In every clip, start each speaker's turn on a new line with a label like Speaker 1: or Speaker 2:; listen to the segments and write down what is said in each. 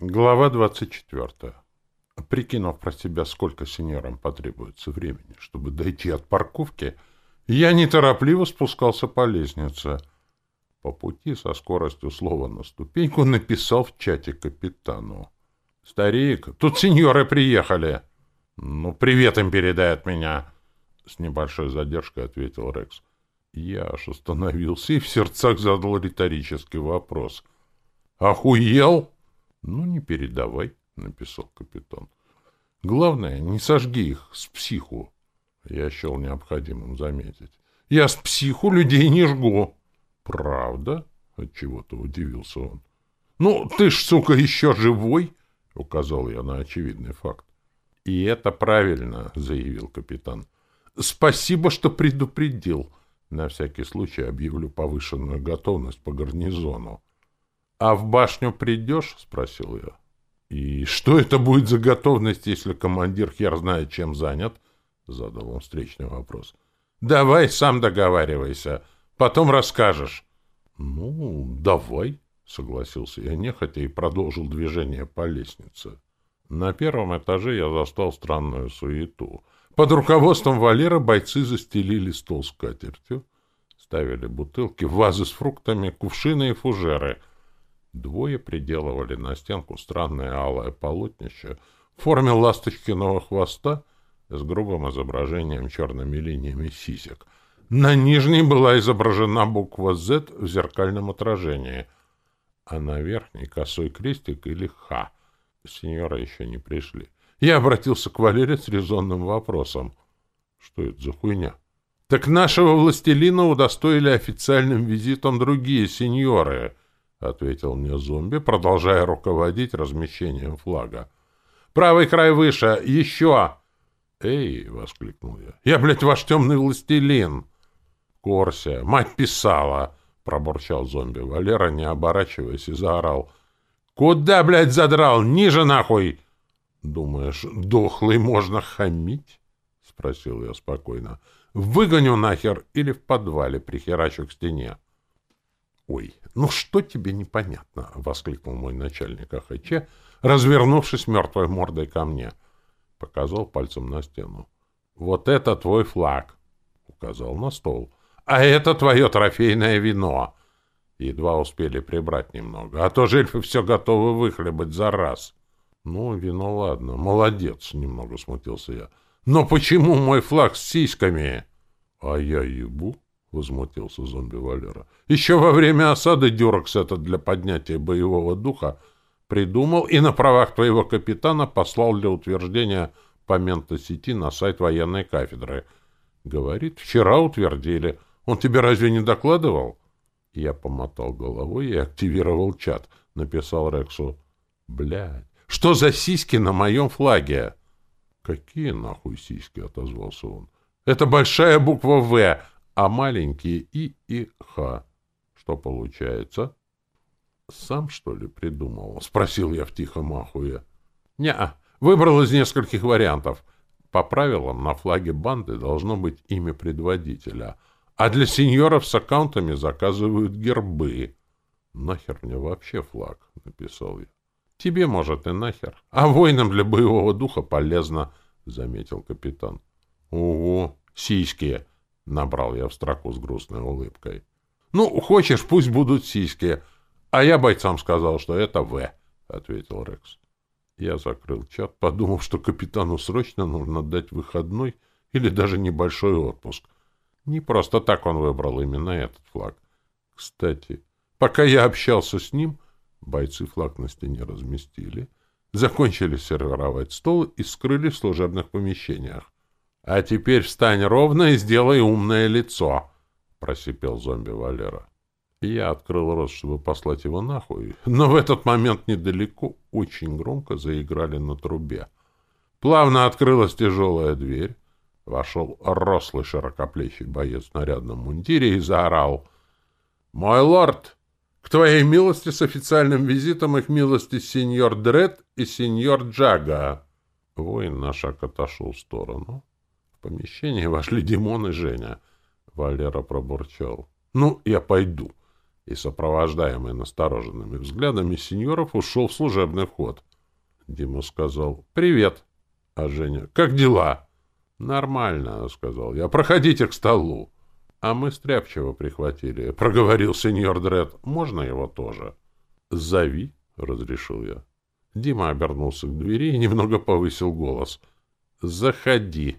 Speaker 1: Глава 24. Прикинув про себя, сколько синерам потребуется времени, чтобы дойти от парковки, я неторопливо спускался по лестнице. По пути со скоростью слова на ступеньку написал в чате капитану. «Старик, тут сеньоры приехали!» «Ну, привет им передай от меня!» С небольшой задержкой ответил Рекс. Я аж остановился и в сердцах задал риторический вопрос. «Охуел?» Ну не передавай, написал капитан. Главное, не сожги их с психу. Я счел необходимым заметить. Я с психу людей не жгу. Правда? От чего то удивился он. Ну, ты ж, сука, еще живой, указал я на очевидный факт. И это правильно, заявил капитан. Спасибо, что предупредил. На всякий случай объявлю повышенную готовность по гарнизону. «А в башню придешь?» — спросил я. «И что это будет за готовность, если командир хер знает, чем занят?» — задал он встречный вопрос. «Давай сам договаривайся, потом расскажешь». «Ну, давай», — согласился я нехотя и продолжил движение по лестнице. На первом этаже я застал странную суету. Под руководством Валера бойцы застелили стол скатертью, ставили бутылки, вазы с фруктами, кувшины и фужеры — Двое приделывали на стенку странное алое полотнище в форме ласточкиного хвоста с грубым изображением черными линиями сисек. На нижней была изображена буква Z в зеркальном отражении, а на верхней — косой крестик или Х. Сеньора еще не пришли. Я обратился к Валере с резонным вопросом. Что это за хуйня? Так нашего властелина удостоили официальным визитом другие сеньоры ответил мне зомби, продолжая руководить размещением флага. «Правый край выше! Еще!» «Эй!» — воскликнул я. «Я, блядь, ваш темный властелин!» «Корся! Мать писала!» — пробурчал зомби. Валера, не оборачиваясь, и заорал. «Куда, блядь, задрал? Ниже нахуй!» «Думаешь, дохлый можно хамить?» — спросил я спокойно. «Выгоню нахер или в подвале прихерачу к стене». Ой, ну что тебе непонятно? — воскликнул мой начальник Ахаче, развернувшись мертвой мордой ко мне. Показал пальцем на стену. — Вот это твой флаг! — указал на стол. — А это твое трофейное вино! Едва успели прибрать немного, а то жильфы все готовы выхлебать за раз. — Ну, вино ладно, молодец! — немного смутился я. — Но почему мой флаг с сиськами? — А я ебу! Возмутился зомби Валера. Еще во время осады Дюракс это для поднятия боевого духа придумал и на правах твоего капитана послал для утверждения по ментосети на сайт военной кафедры. Говорит, вчера утвердили. Он тебе разве не докладывал? Я помотал головой и активировал чат. Написал Рексу. Блядь, что за сиськи на моем флаге? Какие нахуй сиськи, отозвался он. Это большая буква «В», а маленькие и и х. Что получается? Сам, что ли, придумал? Спросил я в тихом ахуе. Не, выбрал из нескольких вариантов. По правилам, на флаге банды должно быть имя предводителя, а для сеньоров с аккаунтами заказывают гербы. «Нахер мне вообще флаг?» — написал я. «Тебе, может, и нахер. А воинам для боевого духа полезно», — заметил капитан. «Ого, сиськи!» набрал я в строку с грустной улыбкой. «Ну, хочешь, пусть будут сиськи. А я бойцам сказал, что это В», — ответил Рекс. Я закрыл чат, подумав, что капитану срочно нужно дать выходной или даже небольшой отпуск. Не просто так он выбрал именно этот флаг. Кстати, пока я общался с ним, бойцы флаг на стене разместили, закончили сервировать стол и скрыли в служебных помещениях. «А теперь встань ровно и сделай умное лицо», — просипел зомби Валера. Я открыл рот, чтобы послать его нахуй, но в этот момент недалеко очень громко заиграли на трубе. Плавно открылась тяжелая дверь. Вошел рослый широкоплечий боец в нарядном мундире и заорал. «Мой лорд, к твоей милости с официальным визитом их милости сеньор Дред и сеньор Джага!» Воин на шаг отошел в сторону, помещение вошли Димон и Женя. Валера пробурчал. «Ну, я пойду». И, сопровождаемый настороженными взглядами сеньоров, ушел в служебный вход. Дима сказал «Привет». А Женя «Как дела?» «Нормально», — сказал я. «Проходите к столу». «А мы стряпчиво прихватили», — проговорил сеньор Дред. «Можно его тоже?» «Зови», — разрешил я. Дима обернулся к двери и немного повысил голос. «Заходи».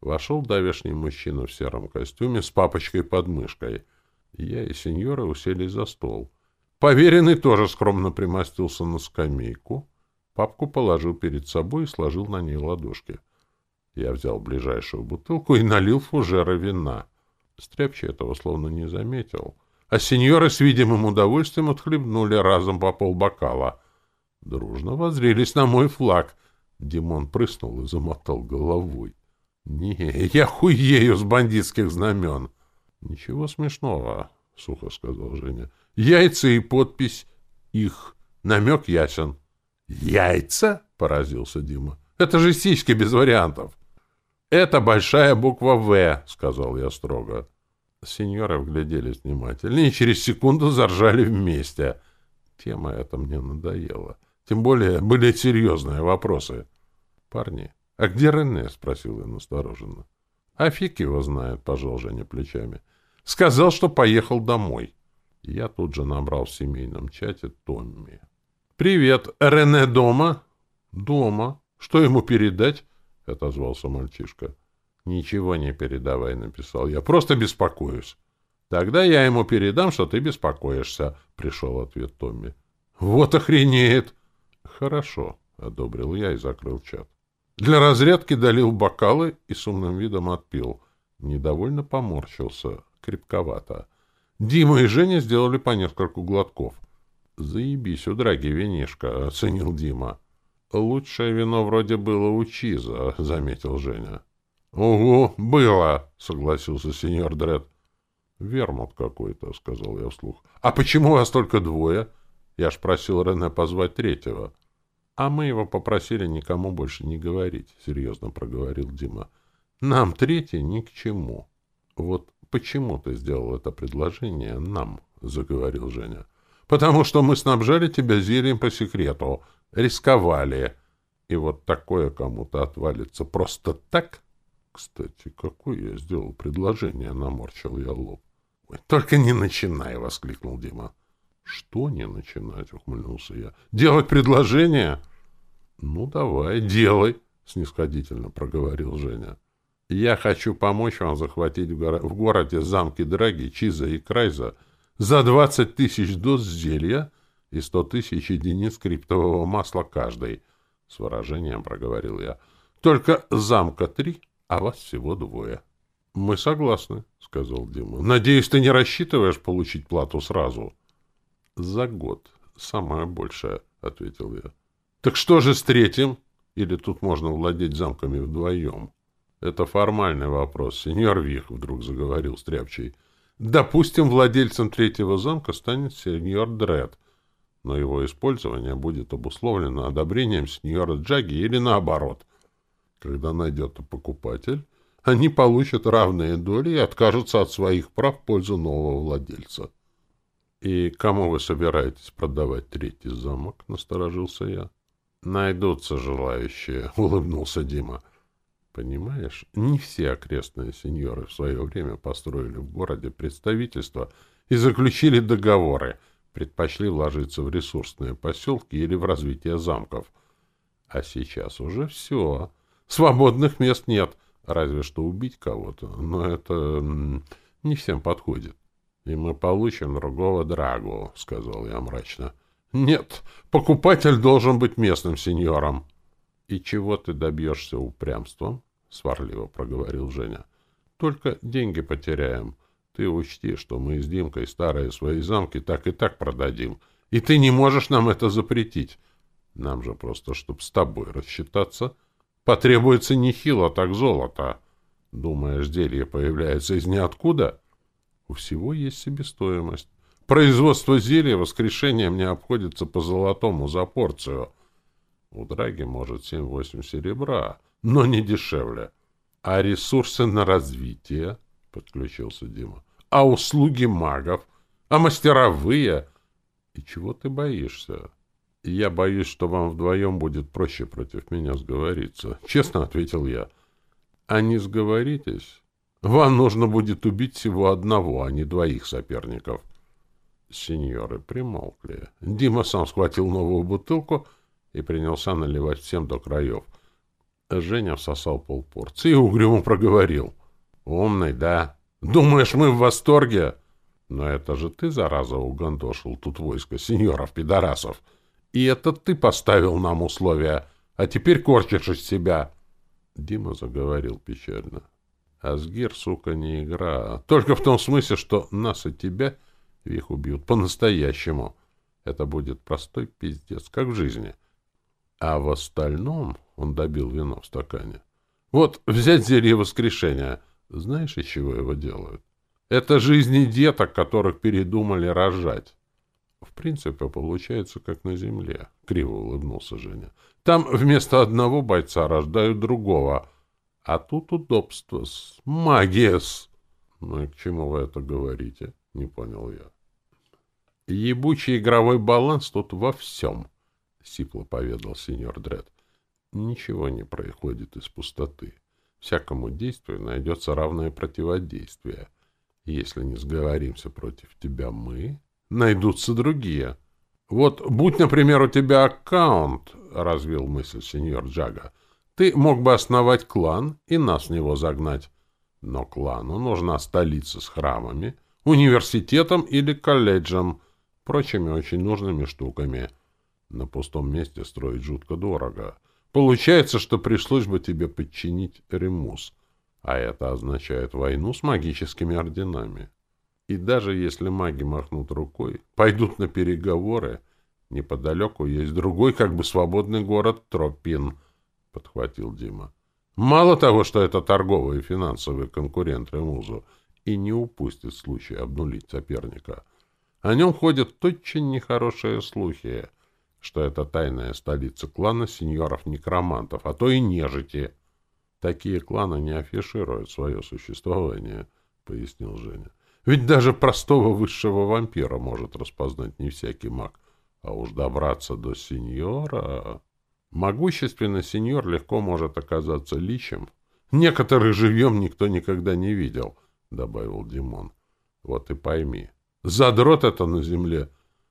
Speaker 1: Вошел давешний мужчина в сером костюме с папочкой-подмышкой. Я и сеньора уселись за стол. Поверенный тоже скромно примостился на скамейку. Папку положил перед собой и сложил на ней ладошки. Я взял ближайшую бутылку и налил фужера вина. Стряпчий этого словно не заметил. А сеньоры с видимым удовольствием отхлебнули разом по полбокала. Дружно воззрелись на мой флаг. Димон прыснул и замотал головой. Не, я хуею с бандитских знамен. Ничего смешного, сухо сказал Женя. Яйца и подпись их. Намек ясен. Яйца? Поразился Дима. Это же сиськи без вариантов. Это большая буква «В», сказал я строго. Сеньоры вгляделись внимательнее и через секунду заржали вместе. Тема эта мне надоела. Тем более были серьезные вопросы. Парни, «А где Рене?» — спросил он настороженно. «А фиг его знает», — пожал Женя плечами. «Сказал, что поехал домой». Я тут же набрал в семейном чате Томми. «Привет, Рене дома?» «Дома. Что ему передать?» — отозвался мальчишка. «Ничего не передавай», — написал я. «Просто беспокоюсь». «Тогда я ему передам, что ты беспокоишься», — пришел ответ Томми. «Вот охренеет!» «Хорошо», — одобрил я и закрыл чат. Для разрядки долил бокалы и с умным видом отпил. Недовольно поморщился, крепковато. Дима и Женя сделали по нескольку глотков. «Заебись, у драги винишка», — оценил Дима. «Лучшее вино вроде было у Чиза», — заметил Женя. «Угу, было», — согласился сеньор Дред. «Вермут какой-то», — сказал я вслух. «А почему вас только двое?» Я ж просил Рене позвать третьего. «А мы его попросили никому больше не говорить», — серьезно проговорил Дима. «Нам третий ни к чему». «Вот почему ты сделал это предложение нам?» — заговорил Женя. «Потому что мы снабжали тебя зельем по секрету, рисковали. И вот такое кому-то отвалится просто так?» «Кстати, какое я сделал предложение?» — наморчил я лоб. «Только не начинай!» — воскликнул Дима. Что не начинать, ухмыльнулся я. Делать предложение? Ну, давай, делай, снисходительно проговорил Женя. Я хочу помочь вам захватить в, горо в городе замки Драги, Чиза и Крайза за 20 тысяч доз зелья и сто тысяч единиц криптового масла каждый. с выражением проговорил я. Только замка три, а вас всего двое. Мы согласны, сказал Дима. Надеюсь, ты не рассчитываешь получить плату сразу? за год. самая большая, — ответил я. Так что же с третьим? Или тут можно владеть замками вдвоем? Это формальный вопрос, сеньор Вих, — вдруг заговорил Стряпчий. Допустим, владельцем третьего замка станет сеньор Дред, но его использование будет обусловлено одобрением сеньора Джаги или наоборот. Когда найдется покупатель, они получат равные доли и откажутся от своих прав в пользу нового владельца и кому вы собираетесь продавать третий замок?» — насторожился я. «Найдутся желающие», — улыбнулся Дима. «Понимаешь, не все окрестные сеньоры в свое время построили в городе представительства и заключили договоры, предпочли вложиться в ресурсные поселки или в развитие замков. А сейчас уже все. Свободных мест нет, разве что убить кого-то, но это не всем подходит» и мы получим другого Драгу», — сказал я мрачно. «Нет, покупатель должен быть местным сеньором». «И чего ты добьешься упрямством?» — сварливо проговорил Женя. «Только деньги потеряем. Ты учти, что мы с Димкой старые свои замки так и так продадим, и ты не можешь нам это запретить. Нам же просто, чтобы с тобой рассчитаться, потребуется нехило так золото. Думаешь, зелье появляется из ниоткуда?» У всего есть себестоимость. Производство зелья воскрешением не обходится по золотому за порцию. У драги может 7-8 серебра, но не дешевле. А ресурсы на развитие, — подключился Дима, — а услуги магов, а мастеровые. И чего ты боишься? Я боюсь, что вам вдвоем будет проще против меня сговориться. Честно ответил я. А не сговоритесь, вам нужно будет убить всего одного, а не двоих соперников. Сеньоры примолкли. Дима сам схватил новую бутылку и принялся наливать всем до краев. Женя всосал полпорции и угрюмо проговорил. «Умный, да? Думаешь, мы в восторге?» «Но это же ты, зараза, угандошил тут войско сеньоров-пидорасов. И это ты поставил нам условия, а теперь корчишь из себя!» Дима заговорил печально а сука, не игра. Только в том смысле, что нас и тебя, их убьют по-настоящему. Это будет простой пиздец, как в жизни. А в остальном он добил вино в стакане. Вот взять зелье воскрешения. Знаешь, из чего его делают? Это жизни деток, которых передумали рожать. В принципе, получается, как на земле. Криво улыбнулся Женя. Там вместо одного бойца рождают другого — а тут удобство с магиес. Ну, к чему вы это говорите? Не понял я. Ебучий игровой баланс тут во всем, сипло поведал сеньор Дред. Ничего не происходит из пустоты. Всякому действию найдется равное противодействие. Если не сговоримся против тебя мы, найдутся другие. Вот будь, например, у тебя аккаунт, развил мысль сеньор Джага, — ты мог бы основать клан и нас с него загнать. Но клану нужна столица с храмами, университетом или колледжем, прочими очень нужными штуками. На пустом месте строить жутко дорого. Получается, что пришлось бы тебе подчинить Ремус, а это означает войну с магическими орденами. И даже если маги махнут рукой, пойдут на переговоры, неподалеку есть другой как бы свободный город Тропин — подхватил Дима. Мало того, что это торговый и финансовый конкурент Ремузу, и не упустит случай обнулить соперника. О нем ходят очень нехорошие слухи, что это тайная столица клана сеньоров-некромантов, а то и нежити. Такие кланы не афишируют свое существование, — пояснил Женя. Ведь даже простого высшего вампира может распознать не всякий маг. А уж добраться до сеньора... Могущественный сеньор легко может оказаться личем. Некоторых живьем никто никогда не видел, — добавил Димон. Вот и пойми. Задрот это на земле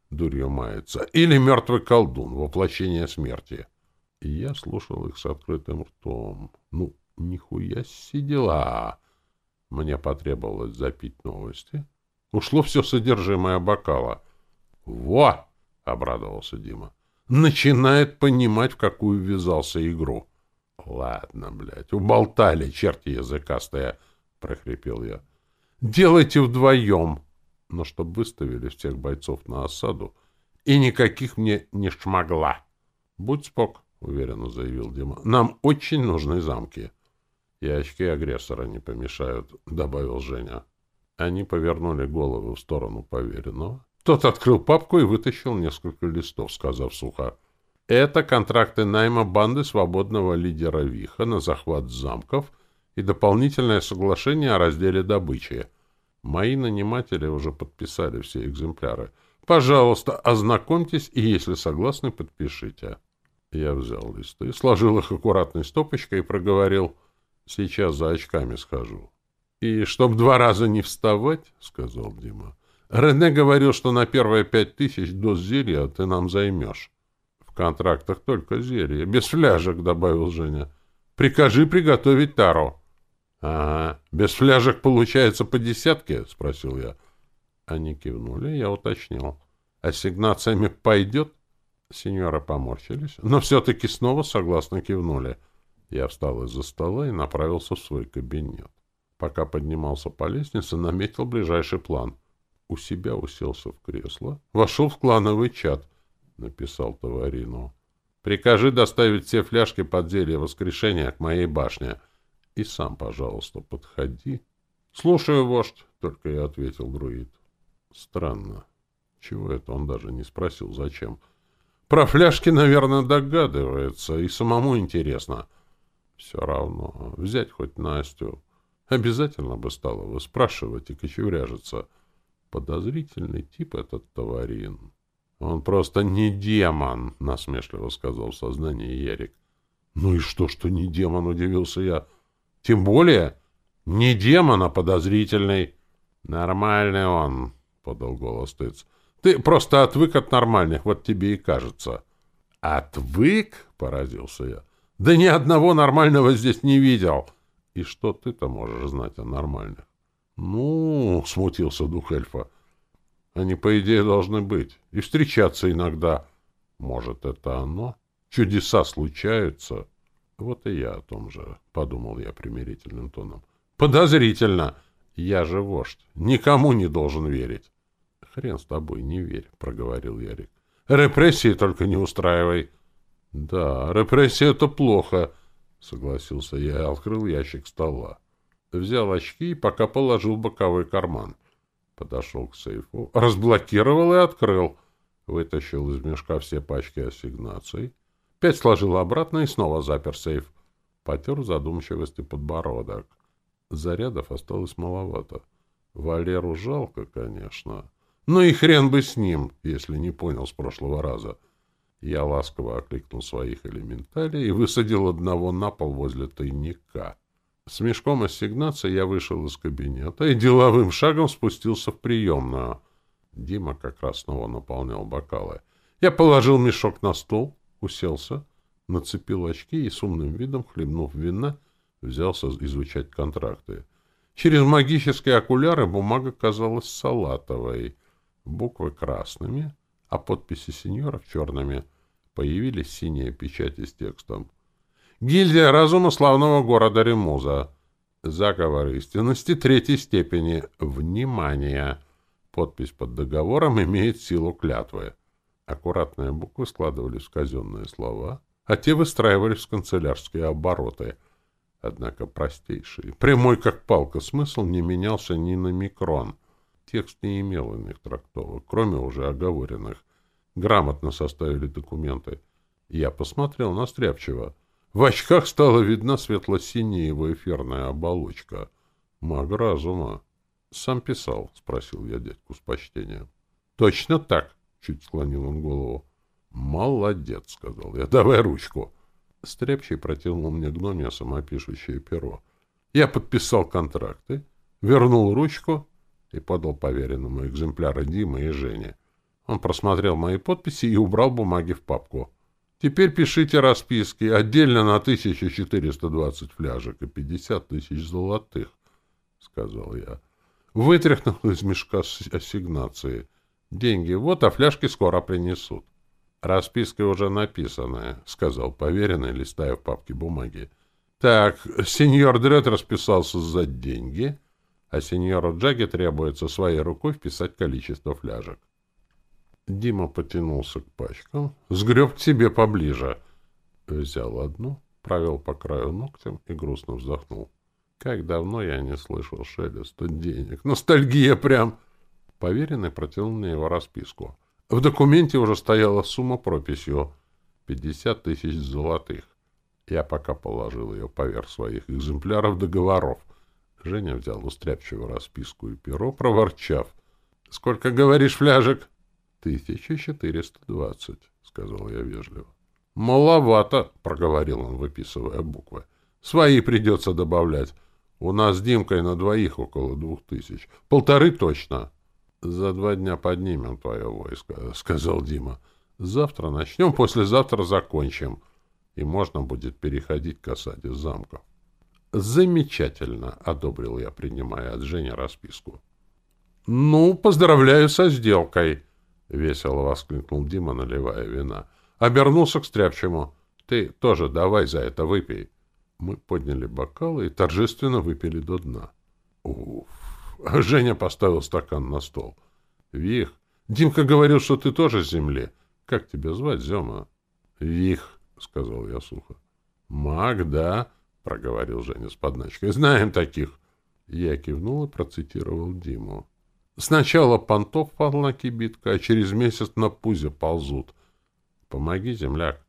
Speaker 1: дурью мается. Или мертвый колдун, воплощение смерти. И я слушал их с открытым ртом. Ну, нихуя сидела. Мне потребовалось запить новости. Ушло все содержимое бокала. — Во! — обрадовался Дима начинает понимать, в какую ввязался игру. — Ладно, блядь, уболтали, черти языкастые, — прохрипел я. — Делайте вдвоем, но чтоб выставили всех бойцов на осаду, и никаких мне не шмогла. — Будь спок, — уверенно заявил Дима. — Нам очень нужны замки. — И очки агрессора не помешают, — добавил Женя. Они повернули головы в сторону поверенного, тот открыл папку и вытащил несколько листов, сказав сухо. Это контракты найма банды свободного лидера Виха на захват замков и дополнительное соглашение о разделе добычи. Мои наниматели уже подписали все экземпляры. Пожалуйста, ознакомьтесь и, если согласны, подпишите. Я взял листы, сложил их аккуратной стопочкой и проговорил. Сейчас за очками схожу. — И чтоб два раза не вставать, — сказал Дима. Рене говорил, что на первые пять тысяч доз зелья ты нам займешь. В контрактах только зелье. Без фляжек, — добавил Женя. Прикажи приготовить тару. — Ага. Без фляжек получается по десятке? — спросил я. Они кивнули, я уточнил. А — Ассигнациями пойдет? Сеньоры поморщились, но все-таки снова согласно кивнули. Я встал из-за стола и направился в свой кабинет. Пока поднимался по лестнице, наметил ближайший план — у себя уселся в кресло, вошел в клановый чат, написал Товарину. «Прикажи доставить все фляжки под воскрешения к моей башне. И сам, пожалуйста, подходи». «Слушаю, вождь», — только и ответил друид. Странно. Чего это он даже не спросил, зачем? Про фляжки, наверное, догадывается, и самому интересно. Все равно, взять хоть Настю. Обязательно бы стала выспрашивать и кочевряжиться. — подозрительный тип этот товарин. Он просто не демон, насмешливо сказал в сознании Ярик. Ну и что, что не демон, удивился я. Тем более, не демон, а подозрительный. Нормальный он, подал голос Тыц. Ты просто отвык от нормальных, вот тебе и кажется. Отвык? Поразился я. Да ни одного нормального здесь не видел. И что ты-то можешь знать о нормальных? Ну, смутился дух эльфа. Они, по идее, должны быть. И встречаться иногда. Может, это оно? Чудеса случаются. Вот и я о том же, — подумал я примирительным тоном. Подозрительно. Я же вождь. Никому не должен верить. Хрен с тобой, не верь, — проговорил Ярик. Репрессии только не устраивай. Да, репрессии — это плохо, — согласился я и открыл ящик стола. Взял очки и пока положил в боковой карман. Подошел к сейфу, разблокировал и открыл. Вытащил из мешка все пачки ассигнаций. Пять сложил обратно и снова запер сейф. Потер задумчивости подбородок. Зарядов осталось маловато. Валеру жалко, конечно. Ну и хрен бы с ним, если не понял с прошлого раза. Я ласково окликнул своих элементалей и высадил одного на пол возле тайника. С мешком ассигнация я вышел из кабинета и деловым шагом спустился в приемную. Дима как раз снова наполнял бокалы. Я положил мешок на стол, уселся, нацепил очки и с умным видом, хлебнув вина, взялся изучать контракты. Через магические окуляры бумага казалась салатовой, буквы красными, а подписи сеньоров черными. Появились синие печати с текстом. Гильдия разума славного города Ремуза. Заговор истинности третьей степени. Внимание! Подпись под договором имеет силу клятвы. Аккуратные буквы складывались в казенные слова, а те выстраивались в канцелярские обороты. Однако простейший, прямой как палка смысл не менялся ни на микрон. Текст не имел иных трактовок, кроме уже оговоренных. Грамотно составили документы. Я посмотрел на Стряпчева. В очках стала видна светло-синяя его эфирная оболочка. Маг разума. «Сам писал?» — спросил я дядьку с почтением. «Точно так!» — чуть склонил он голову. «Молодец!» — сказал я. «Давай ручку!» Стряпчий протянул мне гномия самопишущее перо. Я подписал контракты, вернул ручку и подал поверенному экземпляры Димы и Жене. Он просмотрел мои подписи и убрал бумаги в папку. Теперь пишите расписки отдельно на 1420 фляжек и 50 тысяч золотых, — сказал я. Вытряхнул из мешка ассигнации. Деньги вот, а фляжки скоро принесут. Расписка уже написанная, — сказал поверенный, листая в папке бумаги. Так, сеньор Дред расписался за деньги, а сеньору Джаге требуется своей рукой вписать количество фляжек. Дима потянулся к пачкам, сгреб к себе поближе. Взял одну, провел по краю ногтем и грустно вздохнул. Как давно я не слышал шелеста денег. Ностальгия прям! Поверенный протянул мне его расписку. В документе уже стояла сумма прописью. пятьдесят тысяч золотых. Я пока положил ее поверх своих экземпляров договоров. Женя взял устряпчивую расписку и перо, проворчав. — Сколько говоришь, фляжек? — тысяча четыреста двадцать, — сказал я вежливо. — Маловато, — проговорил он, выписывая буквы. — Свои придется добавлять. У нас с Димкой на двоих около двух тысяч. Полторы точно. — За два дня поднимем твое войско, — сказал Дима. — Завтра начнем, послезавтра закончим. И можно будет переходить к осаде замка. — Замечательно, — одобрил я, принимая от Жени расписку. — Ну, поздравляю со сделкой, — Весело воскликнул Дима, наливая вина. Обернулся к стряпчему. «Ты тоже давай за это выпей». Мы подняли бокалы и торжественно выпили до дна. Уф! Женя поставил стакан на стол. «Вих, Димка говорил, что ты тоже с земли. Как тебя звать, Зема?» «Вих», — сказал я сухо. «Маг, да?» — проговорил Женя с подначкой. «Знаем таких». Я кивнул и процитировал Диму. Сначала понтов парлаки битка, а через месяц на пузе ползут. Помоги, земляк.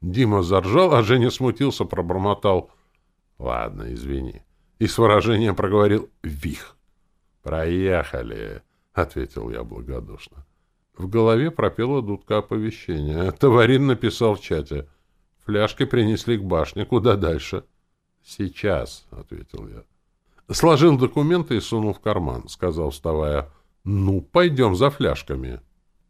Speaker 1: Дима заржал, а Женя смутился, пробормотал. Ладно, извини. И с выражением проговорил «Вих». «Проехали», — ответил я благодушно. В голове пропела дудка оповещения. Товарин написал в чате. Фляжки принесли к башне. Куда дальше? «Сейчас», — ответил я. Сложил документы и сунул в карман, сказал вставая. «Ну, пойдем за фляжками».